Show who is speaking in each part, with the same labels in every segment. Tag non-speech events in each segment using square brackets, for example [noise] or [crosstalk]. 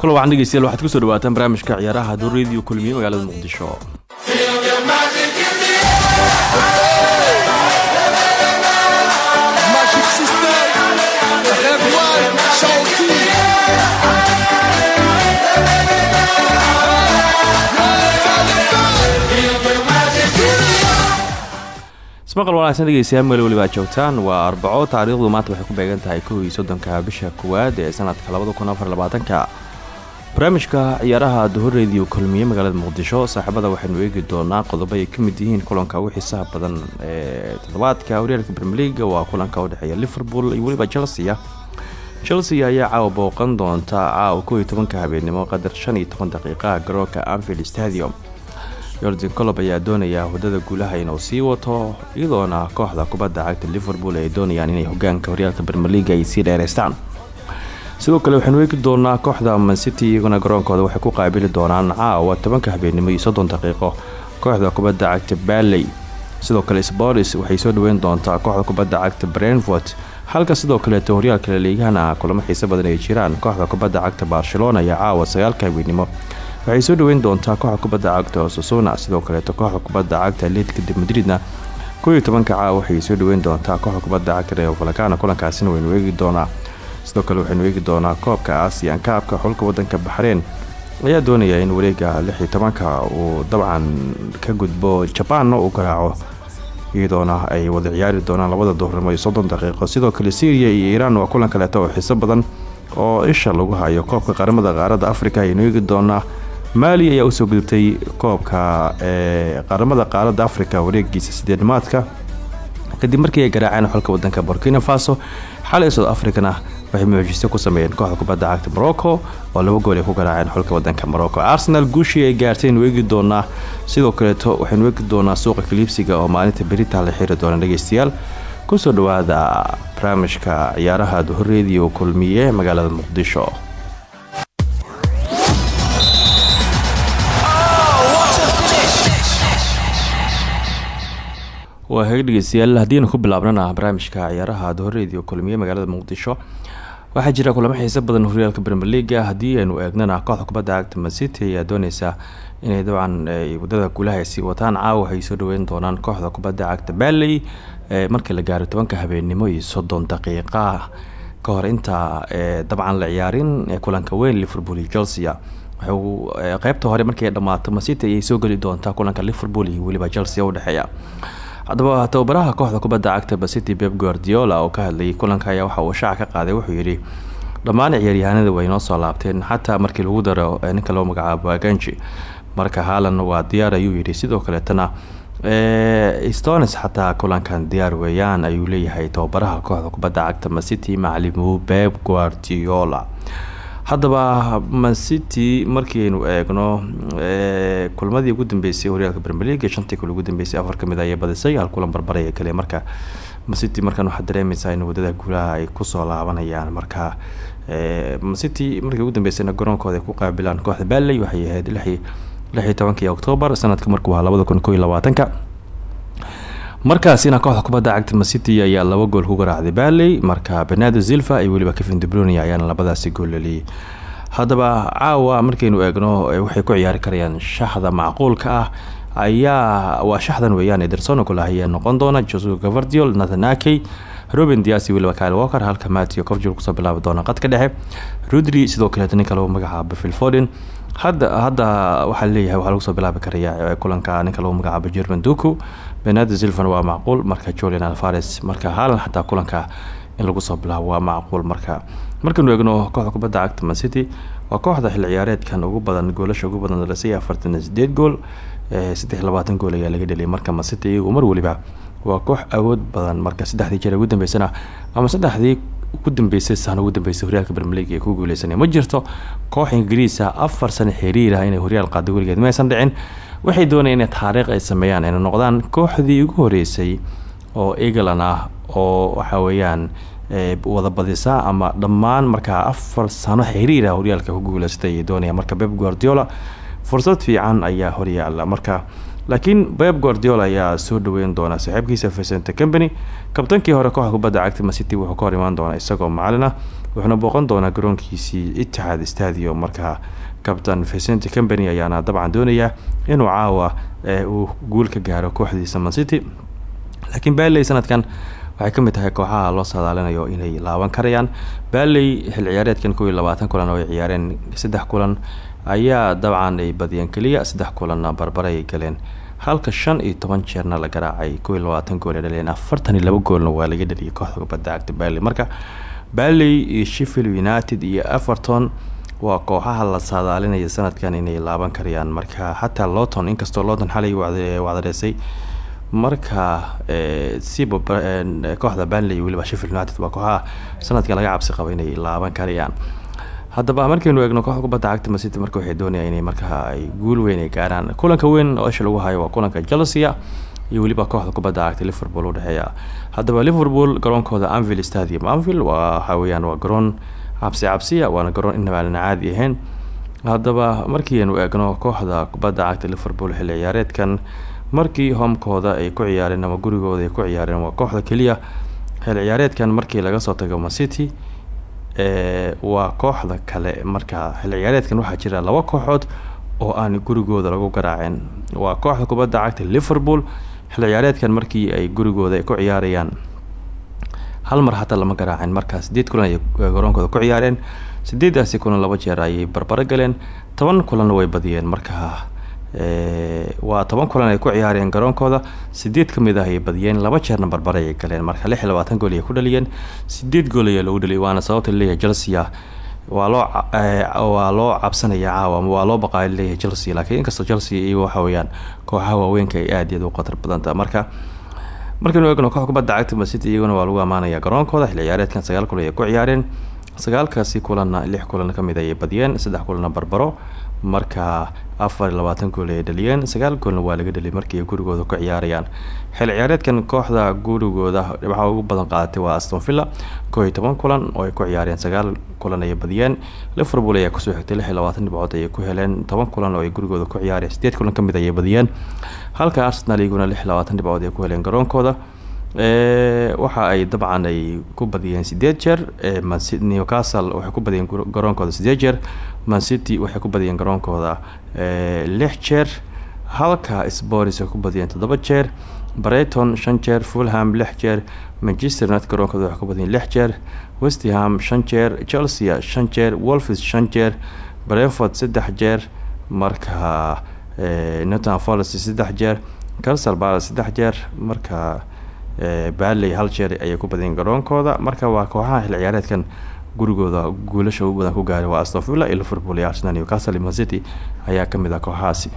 Speaker 1: kula waxaan dhegeystayaal waxaad ku soo dhawaataan barnaamijka ciyaaraha radio kulmiye magaalada muqdisho ismaqal wanaagsan dhegeystayaal meel weliba aad joogtaan. Waa arbaco taariikhdu maanta waxay ku beegan tahay kow bisha koowaad ee sanadka labada kun afar labaatanka. Barnaamijka ciyaaraha duhur radio kulmiye magaalada muqdisho saaxiibada waxaynu eegi doonaa qodobo ay ka mid yihiin kulanka ugu xiisaha badan ee toddobaadka. Horyaalka brmeliga waa kulanka udhexeeya liverpool iyo weliba chelsea chelsea ayaa caawa booqan doonta caawa kow iyo habeenimo qadar shan iyo garoonka anfield stadium yordan colob ayaa doonaya hudada guulaha inuu sii wato iyadoona kooxda kubadda cagta liverpool ay doonayaan inay hogaanka horyaalka brmeliga ay sii dheereystaan. Sidoo kale waxaynu eegi doonaa kooxda mancity iyaguna garoonkooda waxay ku qaabili doonaan caawa tobanka habeenimo iyo soddon daqiiqo kooxda kubadda cagta baley sidoo kale sporis waxay soo dhaweyn doontaa kooxda kubadda cagta brentford. Halka sidoo kaleeto horyaalka laliigahana kulamo xiise badan ay jiraan kooxda kubadda cagta barcelona ayaa caawa sagaalka habeenimo waxay soo dhaweyn doontaa kooxda kubadda cagta osasuna sidoo kaleeto kooxda kubadda cagta de madridna kow iyo tobanka caawa waxay soo dhaweyn doontaa kooxda kubadda cagta reo valacana kulankaasina waynu eegi doonaa. Sidoo kale waxaynu eegi doonaa koobka aasiyan kaabka xulka wadanka baxreen ayaa doonaya in wareega lix iyo uu dabcan ka gudbo jabaanna uu garaaco iyadoona ay wada ciyaari doonaan labada duhurnimo iyo daqiiqo. Sidoo kale syriya iyo iiraan waa kulan kaleeto oo xiiso badan oo isha lagu hayo koobka qaramada qaaradda afrika ayaynu eegi doonaa maali ayaa u soo gudubtay koobka ee qaramada qaaradda afrika wareegiisa sideednimaadka kadib markii ay garaaceen xolka wadanka burkina faso xalay south africana waxay mucjiso ku sameeyeen kooxda kubadda cagta morocco oo laba gool ay ku garaaceen xulka wadanka morocco. Arsenal guushii ay gaartaynu eegi doonaa sidoo kaleeto waxaynu eegi doonaa suuqa kaliibsiga oo maalinta berita la xiri doona dhegeystayaal. Kusoo dhawaada barnaamijka ciyaaraha duhur radio kulmiye magaalada muqdisho waa heeg dhegeystayaal. Haddiinu ku bilaabnana barnaamijka ciyaaraha dohoreediio kulmiye magaalada muqdisho. Waxaa jira kulamo xiise badan horyaalka brmeliga haddii aynu eegnana kooxda kubadda cagta mancity ayaa dooneysa inay dabcan waddada guulaha sii wataan. Caawa waxay soo doonaan kooxda kubadda cagta baley markii la gaaro tobanka habeenimo iyo soddon daqiiqa. Ka hor inta dabcan la ciyaarin kulanka weyn liverpool iyo chelsea. Qeybta hore markii ay dhammaato mancity ayay soo geli doontaa kulanka liverpool iyo weliba chelsea udhexeeya haddaba tababaraha kooxda kubadda cagta basity beb guardiola oo ka hadlayay kulanka ayaa waxa uu shaaca ka qaaday wuxuu yidhi dhammaan ciyaaryahanada way noo soo laabteen xataa markii lagu daro ninka loo magacaabo aganji. Marka haalan waa diyaar ayuu yidhi. Sidoo kaleetana stones xataa kulankan diyaar weeyaan ayuu leeyahay tababaraha kooxda kubadda cagta mancity macalimu beb guardiola haddaba mancity markiaynu eegno kulmadii ugu dambeysay horyaalka brmeliga shantii kule ugu dambeysay afar ka mid ayay badisay hal kulan barbaraya kale. Marka mancity markan waxaad dareemeysaa in waddada guulaha ay ku soo laabanayaan. Marka mancity markii ugu dambeysayna garoonkooda ay ku qaabilaan kooxda baley waxay ahayd lix iyo tobankii octoobar sanadka markuu ahaa labada kun labaatanka markaasina kooxda kubadda cagta mancity ayaa laba gool ku garaacday baley marka benado zilva iyo weliba kevin debronia ayaana labadaasi gool leliyay haddaba caawa markaynu eegno waxay ku ciyaari karayaan shaxda macquulka ah ayaa waa shaxdan weeyaan ederson kula ayaa noqon doona josu gavardiol nathanakey robin dias weliba kyle walker halka matio cofjul ku soo bilaabi doona qadka dhexe. Rudri sidoo kaleeta ninka lagu magacaabo phil foden. Hadda hadda waxaa leeyahay waxaa lagu soo bilaabi karaya kulanka ninka lagu magacaabo german duku benado silvan waa macquul marka julian alvares marka haalan xataa kulanka in lagu soo bilaabo waa macquul marka markaynu eegno kooxda kubadda cagta mancity waa kooxda xil ciyaareedkan ugu badan goolasha ugu badan dhalisay afartan sideed gool saddex labaatan gool ayaa laga dheliyay marka mancity iyagu mar weliba waa koox awood badan marka saddexdii jeer ugu dambeysana ama saddexdii ugu dambeysay sano ugu dambeysay horyaalka bermelig ee ku guuleysanay ma jirto koox ingiriisa afar sano xiriir ah inay horyaal qaado weligeed ma aysan dhicin waxay doonayeen inay taariikh ay sameeyaan inay noqdaan kooxdii ugu horeysay oo england ah oo waxa weeyaan wada badisa ama dhammaan markaa afar sano xiriir ah horyaalka ku guuleystay ay doonayaan marka beb guardiola fursad fiican ayaa horyaala marka laakiin beb guardiola ayaa soo dhaweyn doona saaxiibkiisa vicente company kabtankii hore kooxda kubadda cagta macity wuxuu ka hor imaan doonaa isagoo macalin ah wuxuuna booqan doonaa garoonkiisii itixaad stadium. Markaa kabtan vicente company ayaana dabcan doonayaa inuu caawa uu guul ka gaaro kooxdiisa mancity laakiin baley sanadkan waxay ka mid tahay kooxaha loo saadaalinayo inay laaban karayaan. Baley xil ciyaareedkan kow iyo labaatan kulan oo ay ciyaareen saddex kulan ayaa dabcan ay badiyeen keliya saddex kulanna barbare ay galeen. Halka shan iyo toban jeerna la garaacay kow iyo labaatan gool ay dhaleen. Afartan iyo laba goolna waa laga dhaliyay kooxda kubadda cagta marka baley iyo sheffield united iyo everton waa kooxaha la saadaalinaya sanadkan inay laaban karayaan marka xataa lowton inkastoo lowton xalay wacdareysay marka siba kooxda banley weliba sheffield united waa kooxaha sanadkan laga cabsi qaba inay laaban karayaan haddaba markaynu eegno kooxda kubadda cagta marka waxay doonayaan inay markaa ay guul weyn ay gaaraan. Kulanka weyn oo isha lagu hayo waa kulanka chelsea iyo weliba kooxda kubadda cagta liverpool udhexeeya haddaba liverpool garoonkooda anvil stadium. Anvil waxa weyaan waa garoon cabsi cabsiya waana garoon inabaanan caadi ahayn. Haddaba markiianu eegno kooxda kubadda cagta liverpool xilli ciyaareedkan markii homkooda ay ku ciyaareen ama gurigooda ay ku ciyaareen waa kooxda keliya xilli ciyaareedkan markii laga soo tago macity waa kooxda kale. Marka xilli ciyaareedkan waxaa jira laba kooxood oo aan gurigooda lagu garaaceen waa kooxda kubadda cagta liverpool xilli ciyaareedkan markii ay gurigooda ku ciyaarayaan hal mar hataa lama garaacin. Markaa sideed kulan ay garoonkooda ku ciyaareen. Sideedaasi kulan laba jeer ayay barbaro galeen. Toban kulanna way badiyeen. Markaa waa toban kulan ay ku ciyaareen garoonkooda. Sideed ka mid ah ayay badiyeen. Laba jeerna barbare ayay galeen. Marka lix gool ayay ku dhaliyeen. Sideed gool ayaa lagu dhaliyay waana sababta la leeyahay chelsea waa loo waa loo cabsanaya caawa waa loo baqaay leeyahay chelsea. Laakiin inkastoo chelsea iyago waxa weeyaan kooxaha waaweynka ay aada iyaad u khatar badanta marka markaynu eegno koox kubadda cagta macity iyaguna waa lagu ammaanaya garoonkooda xilli ciyaareedkan sagaal kulan ay ku ciyaareen. Sagaalkaasi kulanna lix kulan ka mid ayay badiyeen saddex kulanna barbaro marka afar iyo labaatan gool ay dhaliyeen. Sagaal goolna waa laga dhaliyay markii ay gurigooda ku ciyaarayaan xilli ciyaareedkan kooxda gurigooda waxaa ugu badan qaadatay waa aston villa koo iyo toban kulan oo ay ku ciyaareen sagaal kulan ayay badiyeen. Liverpool ayaa ku soo xigtay lix iyo labaatan dhibcood ayay ku heleen toban kulan oo ay gurigooda ku ciyaareen sideed kulan ka mid ayay badiyeen. Halka arsenal iyaguna lix dhibcood ay ku heleen garoonkooda. Waxa ay dabcan ay ku badiyeen sideed jeer newcastle waxay ku badiyeen garoonkooda sideed jeer mancity waxay ku badiyeen garoonkooda lix jeer. Halka sporis ay ku badiyeen toddoba jeer breyton shan jeer fulham lix jeer manchester united garoonkooda waxay ku badiyeen lix jeer westham shan jeer chelsea shan jeer wolfs shan jeer breford saddex jeer marka newton forest saddex jeer calsal bala saddex jeer marka baley hal jeer ayay ku badiyeen garoonkooda. Marka waa kooxaha xil ciyaareedkan gurigooda guulasha ugu badan ku gaaray waa aston villa iyo liverpool iyo arsenal newcastle iyo mancity ayaa ka mid ah kooxahaasi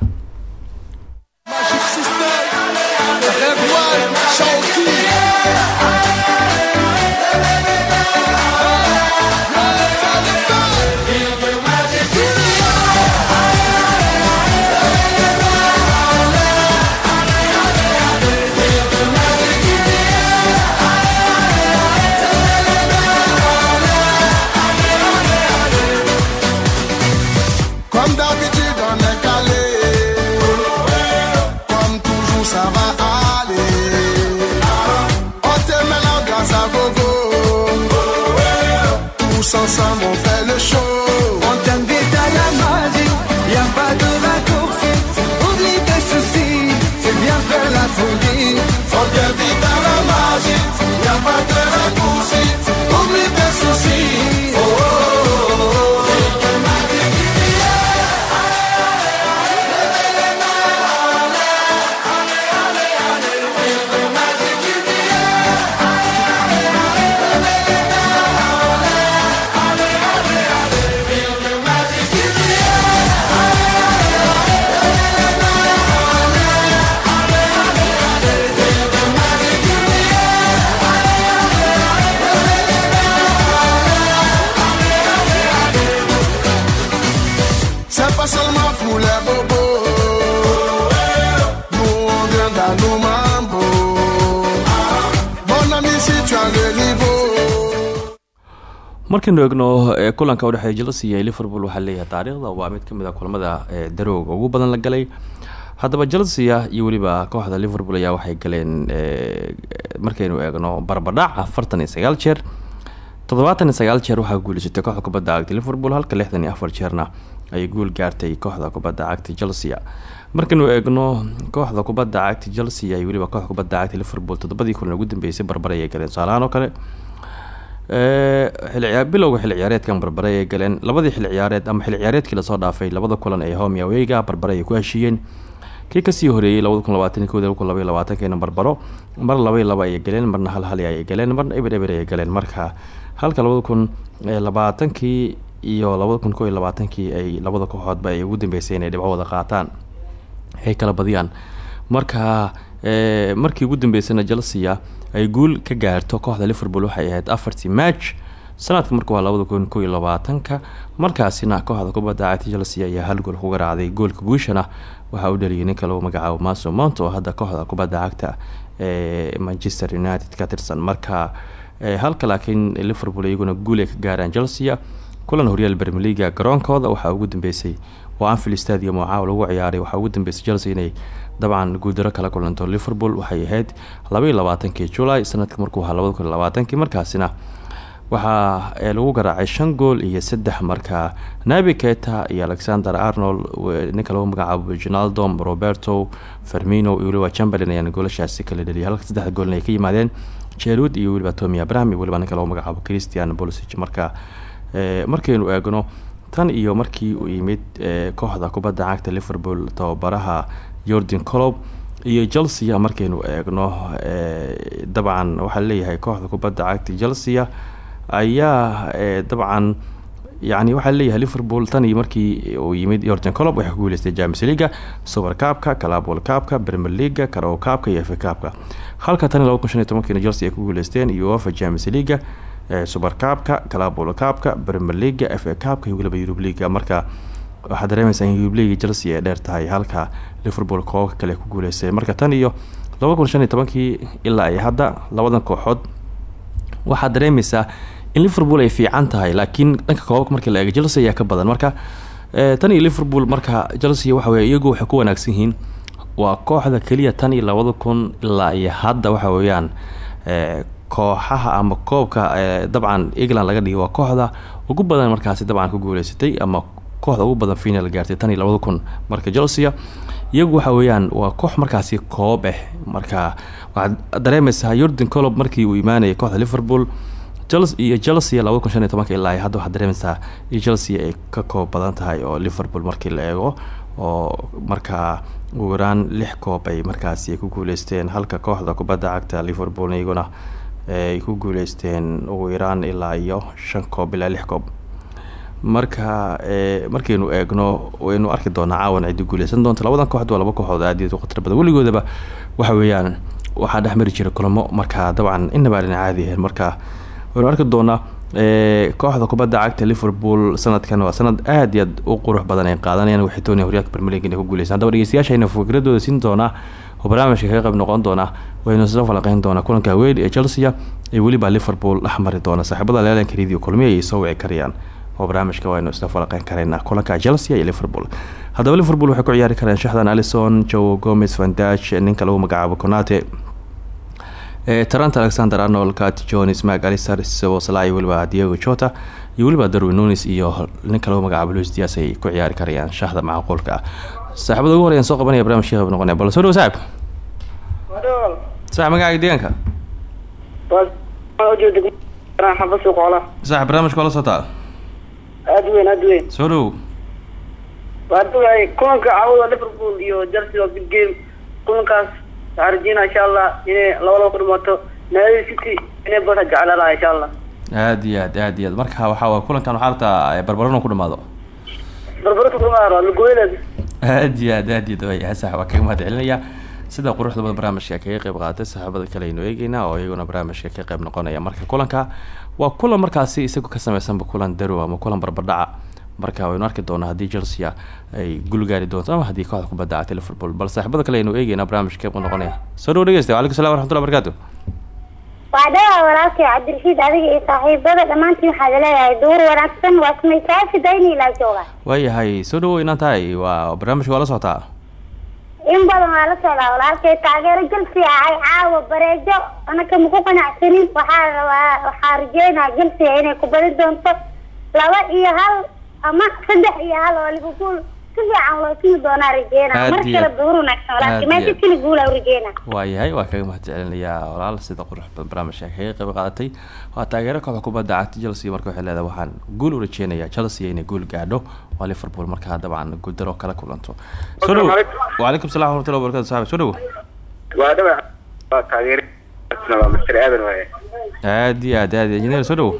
Speaker 2: On
Speaker 3: t'invite à la magie. Y a pas
Speaker 2: Italia no
Speaker 3: mambo. Mon ami
Speaker 2: si tu
Speaker 1: markaynu egno kulanka udhexeeya chelsea iyo liverpool waxaa leeyahay taariikhda. Waa mid ka mid a ah kulamada darooga ugu badan la galay. Hadaba chelsea ah iyo weliba kooxda liverpool ayaa waxay galeen markaynu eegno barbadhac afartan iyo sagaal jeer. Toddobaatan iyo sagaal jeer waxaa guuleysatay kooxda kubadda cagta liverpool halka lixdan iyo afar jeerna ay guul gaartay kooxda kubadda cagta chelsea markaynu eegno kooxda kubadda cagta chelsea iyo weliba kooxda kubadda cagta liverpool toddobadii kulan ugu dambeysay barbare ayay galeen. Tusaalahaan kale ciyaar- bilowga xilli ciyaareedkan barbare ayay galeen labadii ciyaareed ama xilli ciyaareedkii la soo dhaafay labada kulan ee home iyo awayga barbare ayay ku heshiiyeen. Kii ka sii horeeyey labada kun labaatan kooda kun labaiyo labaatankeena barbaro. Mar laba iyo laba ayay galeen marna hal hal ayay galeen marna eber eber ayay galeen. Marka halka labada kun ee, labaatankii iyo labada kun koo labaatankii ay labada kooxoodba ay ugu dambeysay inay dhibco wada qaataan ay kala badiyaan. Marka ee, markii ugu dambeysana chelsea ay guul ka gaarto kooxda liverpool waxay ahayd afartii match. Sanadka marka waa labada kun markaasina kooxda kubadda cagta chelsea ayaa hal gool ku garaacday goolka guushana. Waxaa u dhaliyay ninka magacaabo maso mount oo hadda kooxda kubadda cagta ee manchester united ka tirsan. Marka ee, halka laakiin liverpool iyaguna guul ka gaaraan chelsea kulan horyaal leaga garoonkooda waxaa ugu dambeysay oo anfield stadium oo caawa lagu ciyaaray. Waxaa ugu dambeysay chelsea inay dabcan guuldaro kala kulanto liverpool waxay ahayd labaiyo labaatankii july sanadka markuu ahaa labada kun iyo labaatankii markaasina waxaa lagu garaacay shan gool iyo saddex marka. Nabi keta iyo alexander arnold ninka lagu magacaabo ginaldom roberto fermino iyo weliba chamberlain ayaana goolashaasi kala dheliyay halka saddexda goolna ay ka yimaadeen jerud iyo weliba tomi abraham iyo weliba ninka lagu magacaabo christian bolisic marka eegno tan iyo markii uu yimid ee, kooxda kubadda cagta liverpool tababaraha jordan colob iyo chelsea markaynu eegno ee, dabcan waxaa leeyahay kooxda kubadda cagta chelsea ayaa ee, dabcan yani waxaa leeyahay liverpool tan iyo markii uu yimid yordan colob waxay ku guuleystay james leaga super cabka calabol cabka premier leaga caro cabka iyo fa cabka halka tan iyo laba kun shan iyo chelsea ay ku guuleysteen uefa james leaga calabol cabka premier leaga fa cabka iyo weliba eurub leaga marka waxaad dareemaysaa in eurub leaga chelsea ay dheer tahay halka liverpool koobka kale ku guuleystay. Marka tan iyo laba kun shan iyo tobankii ilaa ay hadda labadan kooxood waxaad dareemaysaa in liverpool ay fiican tahay laakiin dhanka koobabka markii la eego chelsea ayaa ka badan. Marka tan iyo liverpool marka chelsea waxa weye iyagu waxay ku wanaagsan yihiin. Waa kooxda keliya tan iyo labada kun ilaa iyo hadda waxa weeyaan ee, kooxaha ama koobka ee, dabcan england laga dhigay waa kooxda ugu badan markaasi dabcan ku guuleysatay ama kooxda ugu badan final gaartay tan iyo labada kun marka chelsea. Iyagu waxa weeyaan waa koox markaasi koob ah marka waxaad dareemaysaa yordan colob markii uu imaanayay kooxda liverpool. Iyo chelsea labada kun shan iyo ilaa hadda waxaad dareemaysaa in chelsea ay ka koob badan tahay oo liverpool markii la eego oo markaa ugu yaraan lix koob ay markaasi ku guuleysteen halka kooxda kubadda cagta liverpool iyaguna ay ku guuleysteen ugu yaraan ilaa iyo shan koob ilaa lix koob. Marka ee, markaynu eegno waynu arki doonaa caawan ciddi guuleysan doonta labadan kooxood waa laba kooxood aad iyo khatar badan. Weligoodaba waxa weeyaan waxaa dhex mari jira kulamo. Marka dabcan inaba aan caadi ahayn. Marka waynu arki doonaa kooxda kubadda cagta liverpool sanadkan waa sanad aad iyo aad u qurux badan ay qaadanayaan waxay doonayaan horyaalka premier league ku guuleystaan. Haddaba dhegeystayaashayna fikradooda siin doonaa oo barnaamijka kaga qayb noqon doona waynu isla falanqeyn doonaa kulanka weyn ee chelsea iyo weliba liverpool dhex doona saaxiibada leelanka radio kulmiya ayay soo wici karayaan oo barnaamijka waynu isla falanqeyn karaynaa kulanka chelsea iyo liverpool. Haddaba liverpool waxay ku ciyaari karaan shaxdan alison joe gomez vandach ninka lagu magacaabo conate ee taranta alexander arnold cat jones mag alister sosla iyo weliba diego jota iyo weliba darwin nunis iyo ninka lagu magacaabo luis dias ay ku ciyaari karayaan shaxda macquulka. Ah saaxiibada ugu horeyan soo qabanaya barnamijka qayb noqonaya bal soo dhow saaxib saaxib magacaaga deegaanka. Saaxib barnaamijka waa la socotaa
Speaker 4: aada weyn aada weyn.
Speaker 1: Soo
Speaker 4: waa duwaay kulanka caawada liverpool iyo chelsea waa big game kulankaas waxaa rajeynaa insha allah inay labadaba ku dhimaato naadada city inay bada jeclaalaha insha allah
Speaker 1: aad iyo aad aad iyo aad marka waxaa waay kulankan waxaa rabtaa barbarano ku dhamaado
Speaker 4: barbarata kumaaro lagoyleed
Speaker 1: aad iyo aad aad iyo waay sax waa kaga mahad celinaya sida quruxda badan barnaamijka kaga qayb qaatay saaxiibada kale aynu eegeynaa oo iyaguna barnaamijka ka qayb noqonaya marka kulanka waa kulan markaasi isagu ka sameysanba kulan darow ama kulan barbardhaca marka waynu arki doonaa haddii chelsea ay gul gaari doonto ama haddii kooxda kubadda cagta liverpool bal saaxiibada kale aynu eegeynaa barnaamijka qayb noqonaya. Soo dhow dhegeysta wacalaykum salam waraxmatullahi barakaatu
Speaker 5: waa dhawaa walaalkay cabdirashiid adiga iyo saaxiibada. Dhammaantiin waxaad leeyahay duur wanaagsan waa samaysayaasha dayni ilaa jooga.
Speaker 1: Waayahay soo dhawow inaan tahay. Waa barnaamijka waa la socotaa
Speaker 5: in badan waa la socdaa walaalkay. Taageero jelsi ahay caawa bareejo anaka maku qanacsanin. Waxaa rabaa waxaa rajeynaa jelsiga inay ku badi doonto laba iyo hal ama saddex iyo hal oo liverpool si fiican loo simi doonaa rajeynaa
Speaker 1: Aad
Speaker 5: mar kale duur wanaagsan
Speaker 1: iyo-
Speaker 5: meesha keli guula rajeynaa
Speaker 1: waayahay waa kaga mahad celinayaa walaal sida qurux badan barnaamijka kaga qayb qaadatay waa taageero kooxda kubadda cagta chelsea marka waxay leedahay waxaan guul u rajeynayaa chelsea inay guul gaadho waa liverpool markaa dabcan guuldaro kala kulanto. Soo dhow wacalaykum salam waraxmatullahi wabarakatu saxib soo dhow
Speaker 6: waa dhawa waa taageer waa master aadan waaye
Speaker 1: aad iyo aad aad iyo engineer soo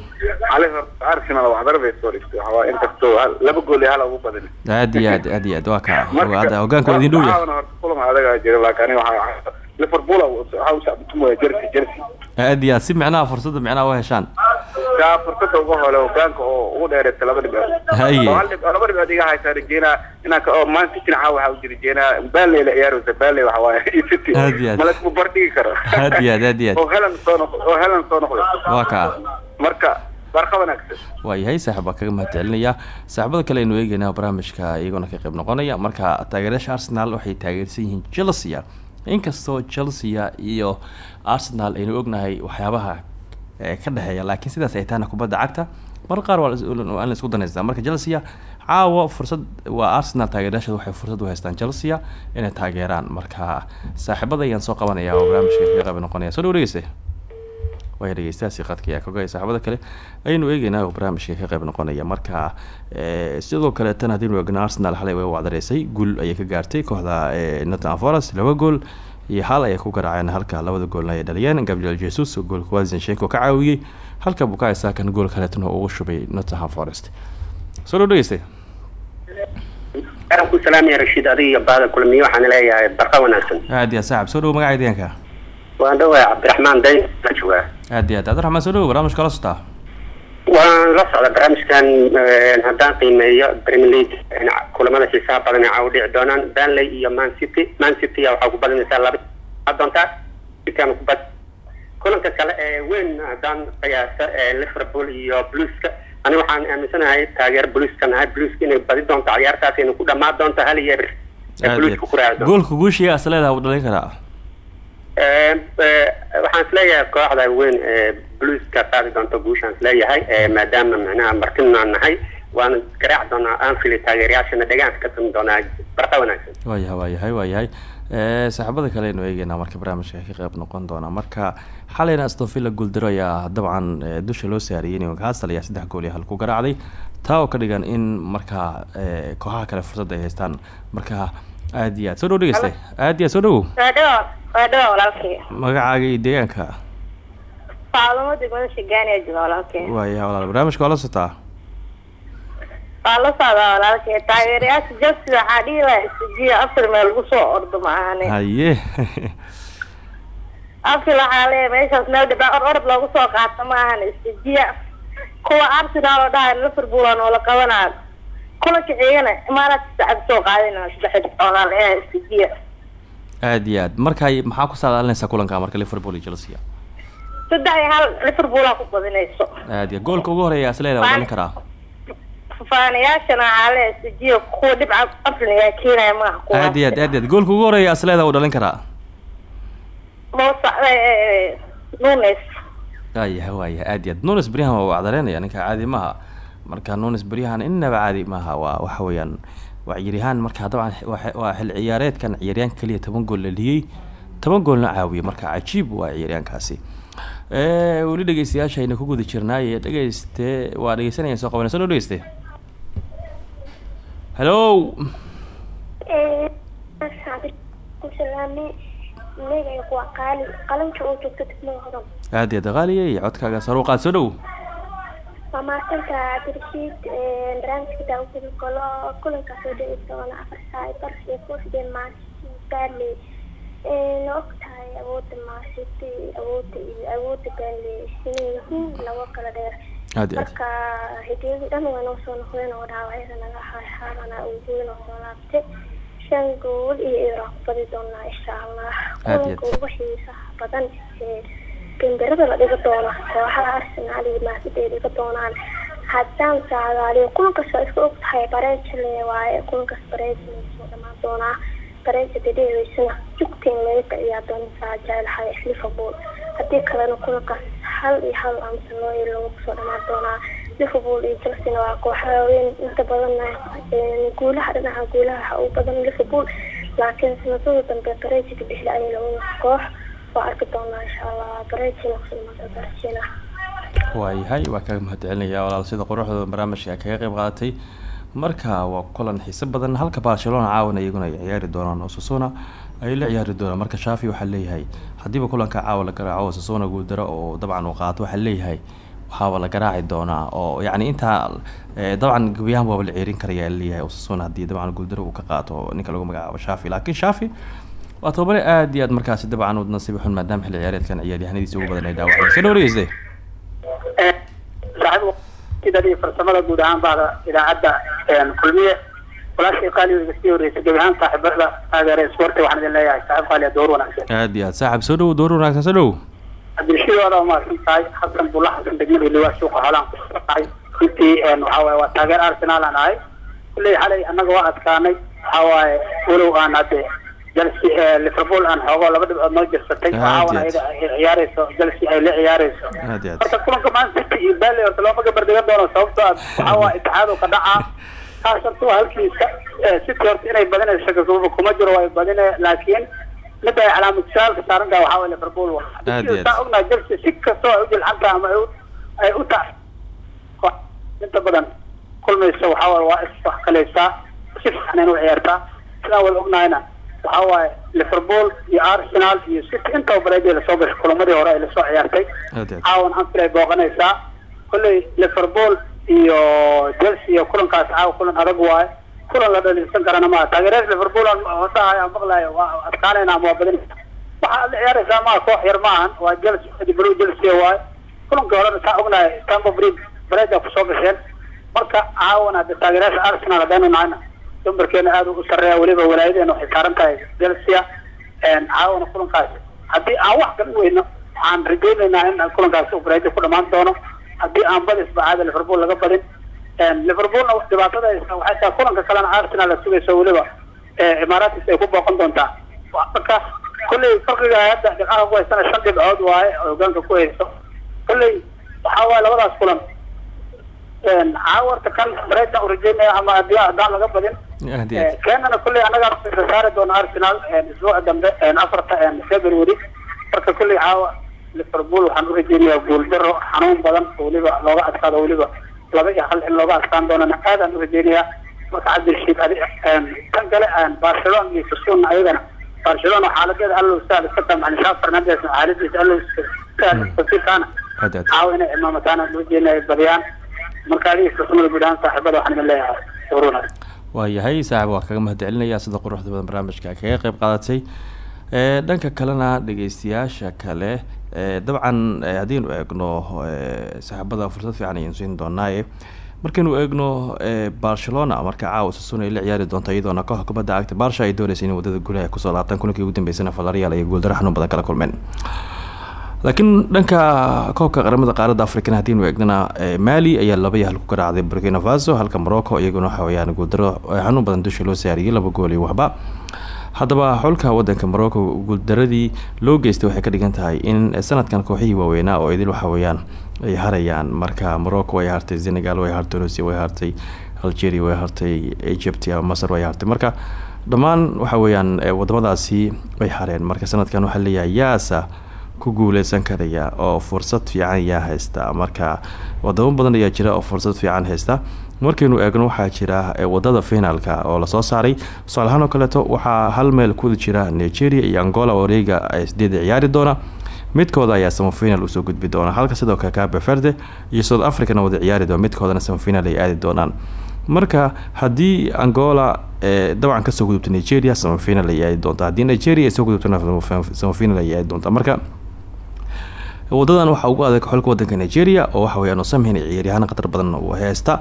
Speaker 6: cali arsenal wax darbay soo dhigtay waxa waa inkastoo hal- laba gool iyo hala ugu badan
Speaker 1: aad iyo aad aad iyo aad waa kaa ogaada hogaanka waa idin dhow yahay
Speaker 6: horta kulan adagaa jira laakiin waxaa liverpool waxa u sacbtumaya jersey jersey
Speaker 1: aad iyo aad si micnaha fursadda micnaha u heshaan?
Speaker 6: Kaa fursada uga hole hogaanka oo ugu dheereeta laba dhibcood laba dhibcood iga haysaa rajeynaa inaan ka oo man city caawa waxaa u jira rajeynaa Burnley la ciyaaraysa Burnley waxa waaye. [laughs] City.
Speaker 1: Aad iyo aad.
Speaker 6: ma la isku bardhigi karo.
Speaker 1: Aad iyo aad aad iyo [laughs]
Speaker 6: oo helan soo noqo oo helan soo noqday
Speaker 1: waa kaa
Speaker 6: marka wanaagsan.
Speaker 1: Waayahay saaxib baa kaga mahad celinaya saaxiibada kale aynu eegeynaa barnaamijka iyagona ka qayb noqonaya. Marka taageerayaasha arsenal waxay taageersan yihiin chelsea inkastoo chelsea iyo arsenal aynu ognahay waxyaabaha ee ka dhexeeya laakiin sidaas ay tahana kubadda cagta mar qaar waa la is- waa in la isku danaystaa marka chelsea caawa fursad waa arsenal taageerayaasha waxay fursad u haystaan chelsea inay taageeraan. Marka saaxiibada ayaan soo qabanaya oo barnaamijka qayb noqonaya. Soo dhow dhegeyste waaya dhegeystayaasi qadka ayaa kogaya saaxiibada kale ayaynu eegeynaa oo barnaamijka ka qayb noqonaya. Marka eh, sidoo kale tan haddii eegna arsenal xalay way wacdareysay guul ayay ka gaartay kooxda eh, nottingham forest laba gool iyo hal ayay ku garaaceen halka labada goolna ay dhaliyeen. Gabriel jesus oo goolka waa zinchenko ka caawiyey. Halka bukayo sakan gool kaleetana uu ugu shubay nottingham forest. Soo dhow dhegeyste.
Speaker 7: Ku salaamaya rashiid adiga iyo baada kulmiye waxaan leeyahay barqa wanaagsan.
Speaker 1: Aad iyo aad saaxib soo dhow magaca deegaanka
Speaker 7: waan dhawaa cabdiraxmaan dayn la joogaa
Speaker 1: aad iyo aad. Cabdiraxmaan soo dhow barnaamijka la sotaa
Speaker 7: waan la socda barnaamijkan haddaan qiimeeyo premier league kulamada xiisaha badan ee caawa dhici doonaan banley iyo man city. Man city ayaa waxaa ku badinaysaa laba doontaa cityana ku bad kulanka kale ee weyn haddaan qiyaaso liverpool iyo blueska. Ani waxaan aaminsanahay taageer blueska nahay blueska inay badi doonto ciyaartaas inay ku dhamaan doonto hal iyo blueska ku raacdo.
Speaker 1: aad. Goolka guushiga as leedaha uu dhalin karaa
Speaker 7: waxaan is leeyahay kooxda weyn ee blueska qaadi doonto guushaan is leeyahay eh, maadaama micnaha martinaan nahay. Waan garaac doonaa anfield taageerayaashana dhegaanka ka tumi doonaa. Barqa wanaagsan.
Speaker 1: Waayahay waayahay waayahay. Eh, saaxiibada kale aynu eegeynaa marka barnaamijka ka qayb noqon doona marka xalayna aston villa guuldaro ayaa dabcan eh, dusha loo saariyey newcastle ayaa saddex gool iyo hal ku garaacday. Taa oo ka dhigan in markaa eh, kooxaha kale fursad ay haystaan. Marka aad iyo aad soo dhow aad iyo aad soo dhowow magacaaga iyo. Deegaanka? Waayahay walaal barnaamijka waa la sotaa
Speaker 5: waa la socdaa walaalkay taageerayaasha chelsea waxaa dhihi lahaa istijiya afar meel lagu soo ordo ma ahane
Speaker 1: haye. [laughs]
Speaker 5: Afil waxaa leeyahay meeshaas meel dhibaa or orod loogu soo qaato ma ahan istijiya kuwa arsenal oo dhahay liverpool oo la qabanaayo. Kulanka xigana imaaraadkiisa cad soo qaadina saddex dhibcoodaan leeyahay istijiya
Speaker 1: aad iyo aad. Marka maxaa ku saadaalinaysaa kulanka marka liverpool iyo chelsea?
Speaker 5: Saddex iyo hal liverpool aa ku badinayso.
Speaker 1: Aad iyo goolka ugu horreeya uu dhalin karaa
Speaker 5: leeyahay istijiya kuwa dhibca afrin ayaa keenaya maaha kuwa.
Speaker 1: Aad iyo aad aad aad. Goolka ugu horreeya as leedaha uu dhalin karaa?
Speaker 5: Musa eh, Nunes.
Speaker 1: Waayahay waayahay aad iyo aad. Nunes beryahan waa wacdareynaya ninka caadi maaha marka nunes beryahan innaba caadi maaha waa waxa weeyaan waa ciyaaryahaan marka dabcan waa- xil ciyaareedkan ciyaaryahanka keliya toban gool la liyey toban goolna caawiyey marka cajiib waa ciyaaryahankaasi. Eh, weli dhegeystayaasha aynu ku guda jirnaaye. Dhegeyste waa dhegeysanaya soo qabanaysa noo dhegeyste
Speaker 5: hodan.
Speaker 1: Aad iyo aad qaaliya iyo codkaaga saruuqaad soo dhow
Speaker 5: waa maasanta cabdirashiid barnaamijka daawada golo kulankaas oo dhici doona afar saac bar iyo kooxdeen maasiti baarley na og tahay awoodda maasiti awoodda iyo awoodda baarley inay yihiin labo kala dheer marka hidyadii dhan waa noo soo noqdeen oo dhaawacyada naga hahaadana uu weyn oo soo laabtay shan gool iyo iraq badi doonaa insha allah kulanka ugu xiisaha badan gambarada la dhiga doono kooxaha arsenaal iyo maasida ay dhiga doonaan. Haddaan saadaaliyo kulankaas waa iska og tahay bareejle waaye kulankaas bareejle soo dhamaan doonaa. Bareeja dadheeweysana jugteen laga kiciyaa doontaa jecelahay liverpool. Haddii kalena kulankaas hal iyo hal amse loo lagu dhamaan doonaa. Liverpool iyo chelsea waa kooxaha weyn inta badanna guulaha dhinaca guulaha waxa ugu badan liverpool. Laakiin sanadada dambe bareeja ka bixi ayay labada koox waa arki doonaa insha allah
Speaker 1: walaal sida quruxda barnaamijka kaga qeyb qaadatay marka waa kulan xiiso badan halka barcelona caawana iyaguna ay ciyaari doonaan osasuna. Ay la ciyaari doonaan marka shaafi waxaa leeyahay. Haddiiba kulanka caawa la garaaco osasuna guuldaro oo dabcan uu qaato waxaa leeyahay. Waxaaba la garaaci doonaa oo yacni intaa dabcan gebiyahan waaba la ceerin karayaa leeyahay osasuna haddii dabcan guuldaro uu ka qaato ninka lagu magacaabo shaafi laakiin shaafi waa tababare aada iyo aad markaasi dabcan u nasiib xun maadaama xilli ciyaareedkan ciyaaryahanadiisa ugu badan ay dhaawaceen soo dhawreyste
Speaker 8: saaxiibkidadii farsamada guud ahaan baada idaacadda kulmiye. Walaashay qaali iga sii horreysay gebi ahaan saaxiibada taageera isboorti waxaan idin leeyahay. Saaxiib qaali door wanaagsan.
Speaker 1: Aada iyo aad. Saaxib soo dhow door wanaagsan soo dhow.
Speaker 8: Cabdirashiidooda umahadsan tahay xasan bulla xasan degmada liwaa suuqa hoolaan runtii waaye waa taageer arsenal aan ahay. Kulley xalay annaga waa adkaanay. Waxa waaye walow aan hadde liverpool aan xoogo laba dhibcood noo jirsatay caawan ayada ay ciyaareyso chelsea ay la
Speaker 1: aad
Speaker 8: marka kulanka city iyo bally horta looma gabardigan doono sababtoo ah waxa waa itixaadu ka dhacaa kaas horta waa halkiisa city horta inay badinayso shaka kuma jiro way badine laakiin midda ay calaamad saaran tahay waxaa waye liverpool saa ognahay chelsea si kastoo ay u jilcanta ama ay u- koox inta badan kulmaysa waxaa waaye waa kalaysaa si fiican inay u ciyaartaa. Sidaan wada ognahayna waxaa waaye liverpool iyo arsenal iyo city intaba bareedeeda soo gashay kulamadii hore ay
Speaker 1: la soo ciyaartay.
Speaker 8: Caawan anfield ay booqanaysaa kolley liverpool iyo chelsea iyo kulankaas caawa kulan adag waaye. Kulan la dhaliilsan karana maaha. Taageerayaasha liverpool aan hosahay aan maqlayo waa adkaanayna ama waa badinaysa waxa aad la ciyaaraysaa maaha koox yar maahan waa chelsea blue chelsea waaye. Kulankii horena saa ognahay stamford bridge bareeda ku soo gasheen. Marka caawan hadda taageerayaasha arsenal haddaynu nahayna dumbarkeena aada u sarreeya weliba walaayadeena waxay saaran tahay chelsea. Caawana kulankaas haddii aan wax kala weyno waxaan rajaynaynaa in kulankaas uu bareejo ku dhamaan doono haddii aan badisba caada liverpool laga badin liverpoolna dhibaatada haysa waxay tahay kulanka kalena arsenal la sugayso weliba. Imaaratis ay ku booqan doontaa. Marka kolley farqiga hadda dhibcaha ku haysana shan dhibcood waaye hogaanka ku hayso. Kolley waxaa waaye labadaas kulan. Caawarta kan bareeja u rajaynaya ama haddii haddaan laga badin
Speaker 1: aada iyo aad
Speaker 8: keenana kolley annaga saari doona arsenal isbuuca dambe afarta february marka kolley caawa liverpool waxaan u rajeynayaa guul daro xanuun badan weliba looga adkaado weliba laba iyo hal in looga adkaan doonana aadaan u rajeynayaa marka cabdirashiid tan kale barcelona iyo sasuna ayagana. Barcelona xaaladeeda allow saal iska tamacnishaa fernandes xaaladiisa allow
Speaker 1: aad
Speaker 8: caawa inay imaamataan aan u rajeynayaa ay badiyaan marka adiga sasumada guud ahaan saaxiibada waxaan idin leeyahay. Wanaagsan
Speaker 1: waayahay saaxib waa kaga mahadcelinaya sida quruxda badan barnaamijka kaga qeyb qaadatay ee dhanka kalena dhegeystayaasha kale dabcan haddiinu eegno ee saaxiibada fursad fiican ayaynu siin doonaaye markaynu eegno ee barcelona marka caawa sasuna la ciyaari doonto iyadoona kooxda kubadda cagta barsha ay doonaysa in waddada guulaha ku soo laabtaan kulankii ugu dambeysana valerial ay gooldaro xanuun badan kala kulmeen laakiin dhanka koobka qaramada qaaradda african haddiinu eegnana ee mali ayaa laba iyo hal ku garaacday burkina faso halka morocco iyaguna waxa weyaan guuldaro xanuun badan dusha loo saariyey laba gool iyo waxba. Haddaba xulka wadanka morocco guuldaradii loo geystay waxay ka dhigan tahay in sanadkan kooxihii waaweynaa oo idil waxa weeyaan ay harayaan. Marka morocco way hartay senegal way hartay rusia way hartay algeria way hartay egypt masar way hartay. Marka dhammaan waxa weeyaan wadamadaasi way hareen. Marka sanadkan waxaa leeyahay yaasa ku guuleysan karaya oo fursad fiican ayaa haysta. Marka wadamo badan ayaa jira oo fursad fiican haysta. Markaynu eegno waxaa jira waddada finaalka oo la soo saaray. Tusaalahaan oo kaleeto waxaa hal meel kuwada jira nigeria iyo angola wareega sideeda ciyaari doona. Midkooda ayaa samafinal u soo gudbi doona halka sidoo kale cabe verde iyo south africana wada ciyaari doona. Midkoodana samafinal ay aadi doonaan. Marka haddii angola dabcan ka soo gudubta nigeria samafinal ay aadi doonta haddii nigeria ay soo gudubtana samafinal ay aadi doonta marka wadadan waxaa ugu adag xolka wadanka nigeria oo waxa weyaan samhin ciyaaryahaan khatar badan uu haysta.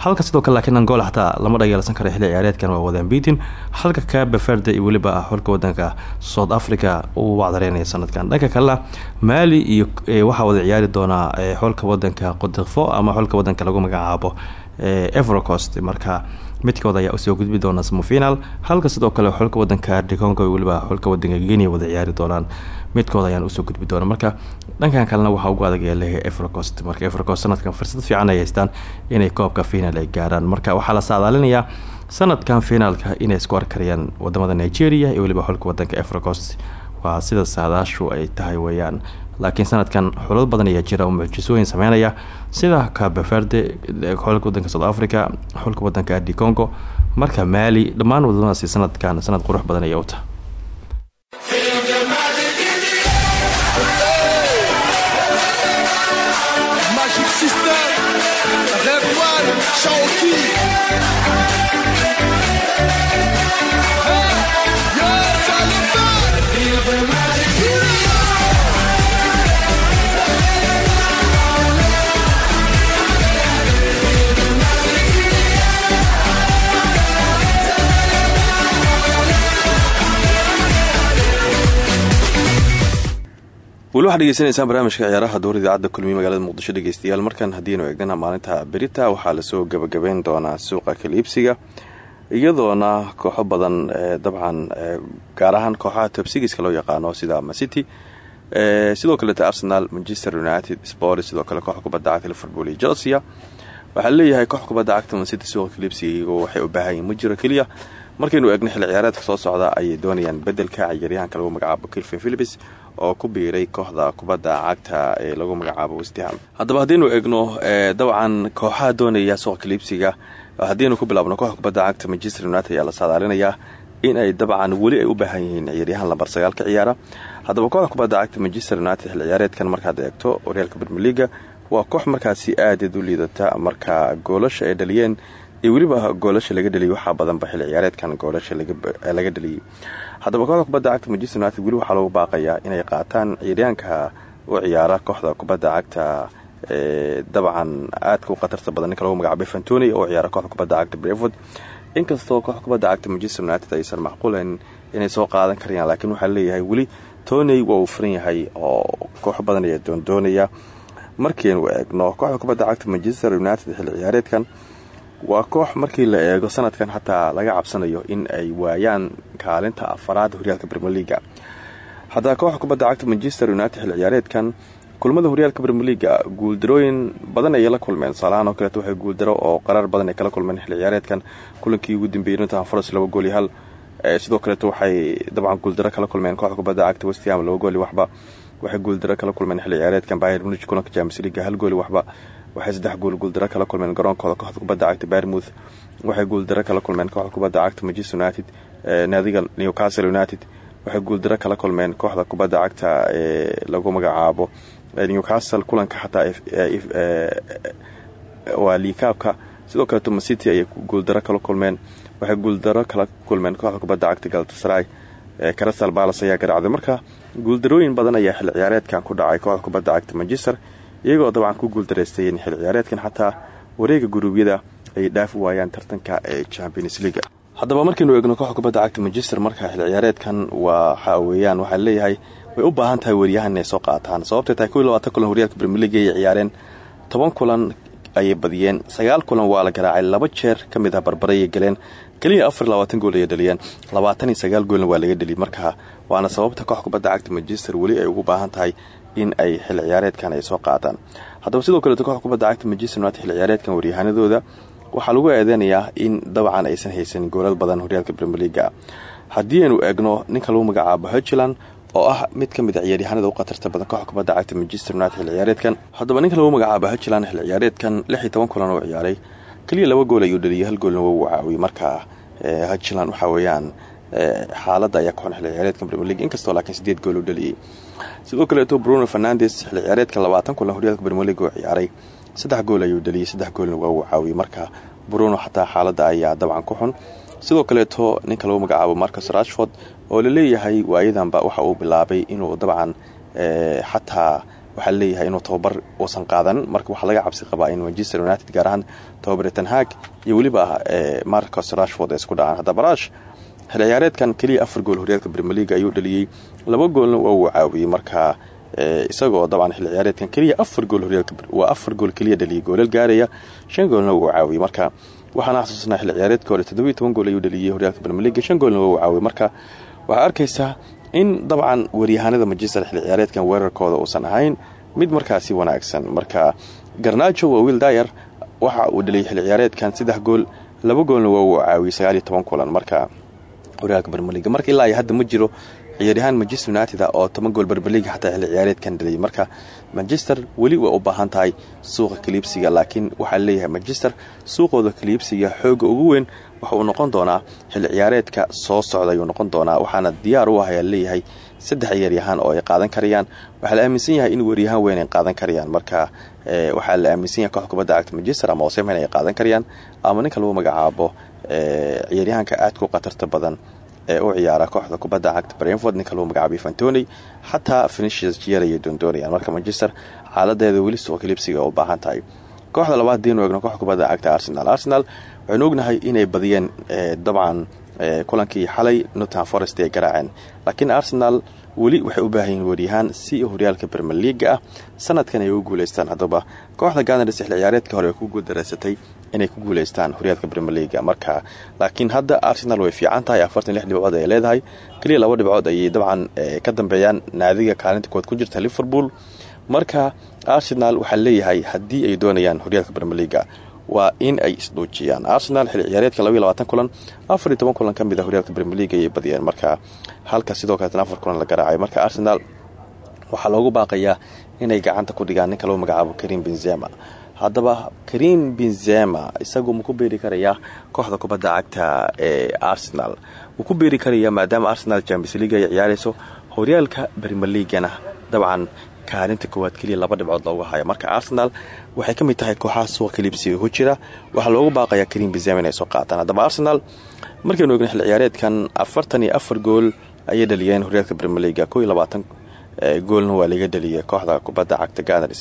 Speaker 1: Halka sidoo kale laakiin angola xataa lama dhageelsan kara xilli ciyaareedkan waa wadaan biitin halka caba verde iyo weliba xulka wadanka south africa uu wacdareynaya sanadkan. Dhanka kalena maali iyo waxaa wada ciyaari doonaa xulka wadanka qodifo ama xulka wadanka lagu magacaabo evercost. Marka midkood ayaa u soo gudbi doona smofinal halka sidoo kale xulka wadanka decongo weliba xulka wadanka guinea wada ciyaari doonaan midkood ayaan u soo gudbi doona. Marka dhankan kalena waxaa ugu adag leeyahay evercost. Marka evercost sanadkan fursad fiican ay haystaan inay koobka final ay gaaraan. Marka waxaa la saadaalinayaa sanadkan finaalka inay isku arkarayaan waddamada nigeria iyo weliba xulka wadanka evercost. Waa sida saadaashu ay tahay weeyaan. Laakiin sanadkan xulad badan ayaa jira oo mucjisooyin sameynaya sida kabaverde xulka wadanka south africa xulka wadanka adi congo. Marka maali dhammaan wadamadaasi sanadkan sanad qurux badan ayay u tahay weli waxaad dhegeysanaysaan barnaamijka ciyaaraha dowr idaacadda kulmiye magaalada muqdisho dhegeystayaal. Markan haddiinu eegnana maalinta berita waxaa la soo gabagabeyn doonaa suuqa kaliibsiga iyadoona kooxo badan dabcan gaar ahaan kooxaha tobsigiska loo yaqaano sida macity sidoo kaleeta arsenal manchester united sport sidoo kale kooxa kubadda cagta liverpool iyo chelsea. Waxaa leeyahay koox kubadda cagta mancity suuqa kaliibsiga waxay u baahan yihiin ma jiro keliya markaynu eegno xilli ciyaareedka soo socda ayay doonayaan bedelka ciyaaryahanka lagu magacaabo kilvin philips oo ku biiray kooxda kubadda cagta ee lagu magacaabo westham haddaba haddaynu eegno dabcan kooxaha doonaya suuqa kaliibsiga haddaynu ku bilaabno kooxda kubadda cagta manchester united ayaa la saadaalinayaa in ay dabcan weli ay u baahan yihiin ciyaaryahan lambar sagaal ka ciyaara. Haddaba kooxda kubadda cagta manchester united xilli ciyaareedkan markaad eegto horyaalka bermeliga waa koox markaasi aadaed u liidata marka goolasha ay dhaliyeen iyo weliba goolasha laga dheliyay waxaa badanba xilli ciyaareedkan goolasha laga dheliyay haddaba kooxda kubadda cagta manchester united weli waxaa loogu baaqayaa inay qaataan ciyaaryaanka u ciyaara kooxda kubadda cagta ee dabcan aadka u khatarta badan. Ninka lagu magacaabay fantoni oo ciyaara kooxda kubadda cagta brevod inkastoo kooxda kubadda cagta manchester united aysan macquulen inay soo qaadan karayaan laakiin waxaa leeyahay weli tony waa uu furan yahay oo koox badan ayaa doondoonaya markiinu eegno kooxda kubadda cagta manchester united xilli ciyaareedkan waa koox markii la eego sanadkan xataa laga cabsanayo in ay waayaan kaalinta afaraad horyaalka brmeliga haddaba kooxda kubadda cagta manchester united xilli ciyaareedkan kulmada horyaalka brmeliga guuldarooyin badan ayay la kulmeen. Saalahaan oo kaleeto waxay guuldaro oo qaraar badan ay kala kulmeen xilli ciyaareedkan. Kulankii ugu dambeeyey nottingham forest laba gool iyo hal sidoo kaleeto waxay dabcan guuldaro kala kulmeen. Kooxda kubadda cagta westham laba gool iyo waxba waxay guuldaro kala kulmeen xilli ciyaareedkan. Bayern munich kulanka champions league hal gool iyo waxba waxay saddex gool guuldaro kala kulmeen garoonkooda kooxda kubadda cagta barmouth waxay guuldaro kala kulmeen kooxda kubadda cagta manchester united naadiga newcastle united. Waxay guuldaro kala kulmeen kooxda kubadda cagta ee lagu magacaabo. Newcastle kulanka xataa waa liikaabka sidoo kale tomacity ayay guuldaro kala kulmeen. Waxay guuldaro kala kulmeen kooxda kubadda cagta galatasaray. Crystal balas ayaa garaacday marka guuldarooyin badan ayaa xilli ciyaareedkan ku dhacay kooxda kubadda cagta manchester iyagoo dabcan ku guuldareystayeen xilli ciyaareedkan xataa wareega guruubyada ay dhaafi waayaan tartanka ee champions leaga haddaba markaynu eegno kooxda kubadda cagta manchester marka xilli ciyaareedkan waxa weeyaan waxaa leeyahay way u baahan tahay weeryahan inay soo qaataan. Sababtay tahay kow iyo labaatan kulan horyaalka brmelig ayay ciyaareen toban kulan ayay badiyeen sagaal kulan waa la garaacay laba jeer ka mid ah barbarayay galeen keliya afar gool ayay dhaliyeen labaatan iyo waa laga dheliyay marka waana sababta kooxda kubadda cagta manchester weli ay ugu baahan tahay in ay xilli ciyaareedkan ay soo qaataan. Haddaba sidoo kaleeto kooxda kubadda cagta manchester united xilli ciyaareedkan waryahanadooda waxaa lagu eedeynayaa in dabcan aysan haysan goolal badan horyaalka brmeliga haddii aynu eegno ninka lagu magacaabo hutland oo ah mid ka mid a ciyaaryahanada u khatarta badan kooxda kubadda cagta manchester united xilli ciyaareedkan haddaba ninka lagu magacaabo hutland xilli ciyaareedkan lix iyo toban kulan oo ciyaaray. Keliya laba gool ayuu dhaliyay hal goolna waa uu caawiyey marka hutland waxaa weeyaan xaaladda ayaa ku xilli ciyaareedkan premier league. Inkastoo laakiin sideed gool u dhaliyey sidoo kaleeto bruno fernandes xilli ciyaareedkan labaatan kulan horyaalka league oo ciyaaray. Saddex gool ayuu dhaliyey saddex goolna waa uu caawiyey marka bruno xataa xaaladda ayaa dabcan ku xun. Sidoo kaleeto ninka lagu magacaabo marcus rashford oo la leeyahay waayadanba waxa uu bilaabay inuu dabcan xataa waxaa leeyahay inuu tababar uusan qaadan. Marka waxaa laga cabsi qabaa in manchester united gaar ahaan tababare tanhaag iyo weliba marcos rashford ay isku dhacaan. Haddaba rash xil ciyaareedkan keliya afar gool horyaalka brimier league ayuu dhaliyey laba goolna waa uu caawiyey marka isagoo dabcan xil ciyaareedkan keliya afar gool horyaalka waa afar gool keliya dhaliyay goolal gaaraya shan goolna uu caawiyey. Marka waxaana xasuusnaa xil ciyaareedka hore toddobiiy toban gool ayuu dhaliyey horyaalka league shan goolna waa uu caawiyey. Marka waxaa arkaysaa in dabcan waryahaanada manchester xil ciyaareedkan weerarkooda uusan ahayn mid markaasi wanaagsan. Marka garnaajo waa wiil daayar waxa uu dhaliyay xil ciyaareedkan saddex gool laba goolna waa uu caawiyey sagaaliyo kulan. Marka horyaalka bermeliga marka ilaa hadda ma jiro ciyaaryahaan manchester united oo toban gool bermeliga xataa xilli ciyaareedkan dhaliyay. Marka manchester weli way u baahan tahay suuqa kaliibsiga laakiin waxaa leeyahay manchester suuqooda kaliibsiga xooga ugu weyn waxa uu noqon doonaa xilli ciyaareedka soo socda ayuu noqon doonaa waxaana diyaar u ahayaa leeyahay saddex ciyaaryahaan oo ay qaadan karayaan. Waxaa la aaminsan yahay in weeryahaan weyn ay qaadan karayaan. Marka waxaa la aaminsan yahay koox kubadda manchester ama osemen ay qaadan karayaan ama ninka lagu magacaabo ciyaaryahaanka aadka u khatarta badan ee u ciyaara kooxda kubadda cagta brentford ninka lagu magacaabay fantoni. Xataa finishes jeer ayay doondoonayaan marka manchester xaaladeeda weli suuqa kalibsiga u baahan tahay. Kooxda labaad diinu eegno kooxda kubadda cagta arsenal. Arsenal waxaynu ognahay inay badiyeen dabcan kulankii xalay nottham forest ay garaaceen. Laakiin arsenal weli waxay u baahan yihiin si horyaalka bermer liaga ah sanadkan ay u guuleystaan haddaba. Kooxda ganars xil ciyaareedka hore ku guuldareysatay inay ku guuleystaan horyaalka bermer liaga marka laakiin hadda arsenal way fiican tahay afartan lix dhibcood ay leedahay. Keliya laba dhibcood ayay dabcan ka dambeeyaan naadiga kaalinta kood ku jirta liverpool. Marka arsenal waxaa leeyahay haddii ay doonayaan horyaalka bermer liaga waa in ay isdhuujiyaan arsenal xil ciyaareedka labaiy labaatan kulan afar iyo toban kulan ka mid a horyaalka league ayay badiyeen. Marka halka sidoo kaleetana afar kulan la garaacay. Marka arsenal waxaa loogu baaqayaa inay gacanta ku dhigaan ninka lagu magacaabo karim benzema haddaba karim benzema isagu ma ku beeri karayaa kooxda kubadda cagta ee arsenal? Wuu beeri karayaa maadaama arsenal champions league ay ciyaarayso horyaalka brimier leagana dabcan kaalinta koowaad keliya laba dhibcood loogu haya marka arsenal waxay ka mid tahay kooxaha suuqa kalibsiga ku jira waxaa loogu baaqayaa karim benzema inay soo qaataan. Haddaba arsenal markaynu ogna xil ciyaareedkan afartan iyo afar gool ayay dhaliyeen horyaalka brimier leaga koo iyo labaatan goolna waa laga dhaliyay kooxda kubadda cagta ganars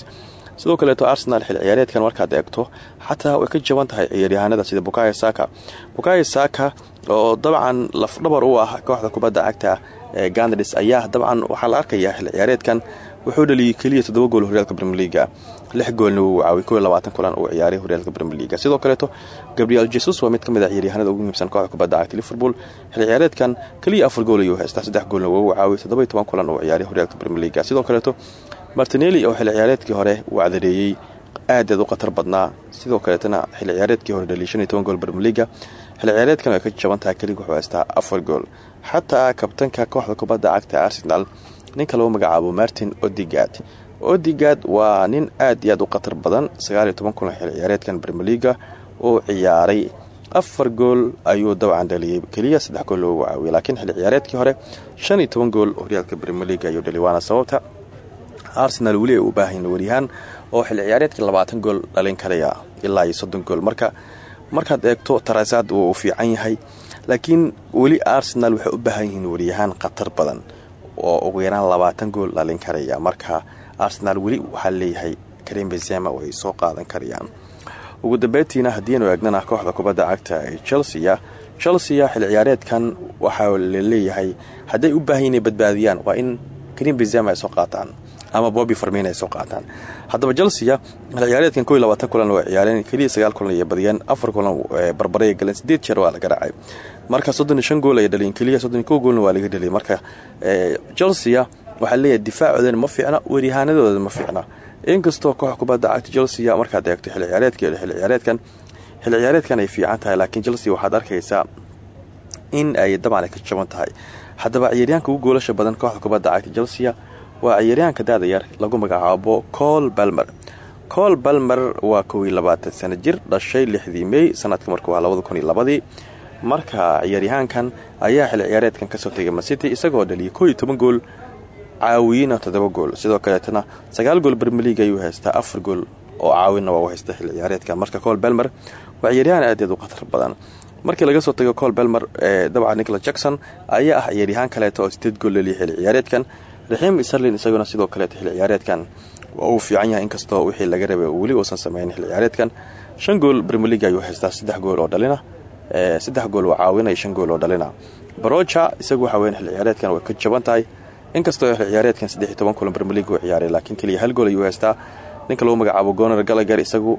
Speaker 1: sidoo kaleeto arsenal xil ciyaareedkan markaad eegto xataa way ka jaban tahay ciyaaryahaanada sida bukayo saka. Bukayo saka oo dabcan lafdhabar u ah kooxda kubadda cagta ee ganars ayaa dabcan waxaa la arkayaa xil ciyaareedkan wuxuu dhaliyay keliya toddoba gool horyaalka brimier leaga lix goolna wuu caawiy ko iyo labaatan kulan uu ciyaaray horyaalka brimier leaga sidoo kaleeto gabriel jesus waa mid ka mid a ciyaaryahanada ugu muhiimsan kooxda kubadda cagta liverpool. Xil ciyaareedkan keliya afar gool ayuu haystaa saddex goolna waa uu caawiyay toddoba kulan uu ciyaaray horyaalka brimier leaga sidoo kaleeto martinelli oo xil ciyaareedkii hore uu cadareeyey aad u khatar badnaa. Sidoo kaleetana xil ciyaareedkii hore toban gool brimier leaga xil ciyaareedkan way ka jaban tahay keliga wuxuu haystaa afar gool. Xataa kabtanka kooxda kubadda cagta arsenal ninka lagu magacaabo martin odigad odigad waa nin aad iyo aad u khatar badan sagaaliyo toban kulan xil ciyaareedkan brimier leaga uu ciyaaray. Afar gool ayuu dabcan dhaliyay keliya saddex gool loogu caawiyay laakiin xil ciyaareedkii hore shan iyo toban gool horyaalka brimier leaga ayuu dhaliyay waana sababta arsenal weli ay u baahan waryahaan oo xil ciyaareedkii labaatan gool dhalin karaya ilaa iyo soddon gool. Marka markaad eegto tarasaad wuu u fiican yahay laakiin weli arsenal waxay u baahan yihiin waryahaan khatar badan oo ugu yaraan labaatan gool dhalin karaya. Marka arsenal weli waxaa leeyahay karim benzema way soo qaadan karayaan. Ugu dambeyntiina haddiinu eegnana kooxda kubadda cagta ee chelsea chelsea xil ciyaareedkan waxaa la leeyahay hadday u baahan badbaadiyaan. Waa in karim benzema ay soo qaataan ama bobby farmin ay soo qaataan. Haddaba xil ciyaareedkan ko labaatan kulan waa ciyaareen keliya sagaal kulan ayay badiyeen afar kulan barbaray galeen sideed jeer waa la garaacay marka soddon iyo shan gool ayay dhaliyeen keliya soddon iyo kow waa laga dhaliyay marka chelsea waxaa leeyahay difaacoodana ma fiicna waryahaanadooda ma fiicna. Inkastoo koox kubadda cagta chelsea markaad eegto xil ciyaareedkeeda xil ciyaareedkan xil ciyaareedkan ay fiican tahay laakiin chelsea waxaad arkaysaa in ay dabcan ka jaban tahay. Haddaba ciyaaryahanka ugu goolasha badan kooxda kubadda cagta chelsea waa ciyaaryahanka daada yar lagu magacaabo col balmer col balmer waa kow iyo labaatan sano jir dhashay lixdii mey sanadka marka waa labada labadii. Marka ciyaaryahaankan ayaa xil ciyaareedkan ka soo tegay masity isagoo dhaliyay koo iyo toban gool caawiyina toddoba gool. Sidoo kaleetana sagaal gool bermeliga ayuu haystaa afar gool oo caawinna waa u haysta xil ciyaareedkan. Marka col belmer waa ciyaaryahaan aad aad u khatar badan. Markii laga soo tago col ee dabcan nicolas jackson ayaa ah ciyaaryahaan kaleeta oo sideed gool leliya xil ciyaareedkan raxiim sarlin isaguna sidoo kaleeta xil ciyaareedkan. Waa uu fiican yahay inkastoo wixii laga rabay weli uusan sameyn xilli ciyaareedkan. Shan gool league ayuu haystaa saddex gool oo dhalina. Saddex gool oo caawinaya shan gool oo dhalina. Baroja isagu waxa weyan xilli ciyaareedkan way ka jaban tahay. Inkastoo xilli ciyaareedkan saddex iyo toban kulan uu ciyaaray laakiin keliya hal gool ayuu haystaa ninka lagu magacaabo goner galagar isagu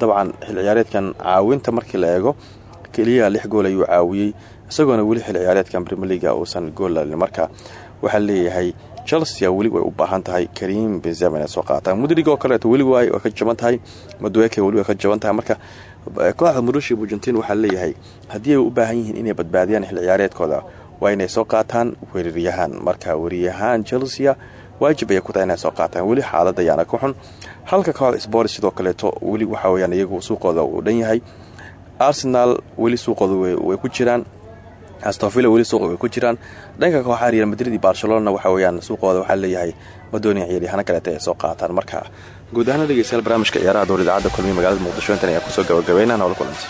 Speaker 1: dabcan xilli ciyaareedkan caawinta markii la eego keliya lix gool ayuu caawiyey. Isagoona weli xilli ciyaareedkan premier leaga uusan gool lalin marka waxaa leeyahay chelsea weli way u baahan tahay karim benzema inay soo qaataan. Mudrig oo kaleeto weli waay ka jaban tahay. Madueke weli way ka jaban tahay. Marka kooxda murushi bugentin waxaa leeyahay haddii ay u baahan yihiin inay badbaadiyaan xilli ciyaareedkooda waa inay soo qaataan weeraryahaan. Marka weeraryahaan chelsea waajib ayay ku tahay soo qaataan. Weli xaalad ayaana ka xun. Halka kooxda sport sidoo kaleeto weli waxa weyaan iyagu suuqooda uu dhan arsenal weli suuqooda way ku jiraan astofila weli suuqa way ku jiraan. Dhanka kooxaha real madrid iyo barcelona waxa weyaan suuqooda waxaa leeyahay madooniya ciyaaryahaano kaleeta ay soo qaataan. Marka guud ahaan dhegeystayaal barnaamijka ciyaaraha door idaacadda kulmiye magaalada muqdisho intan ayaa ku soo gabagabeynaa noola kulantay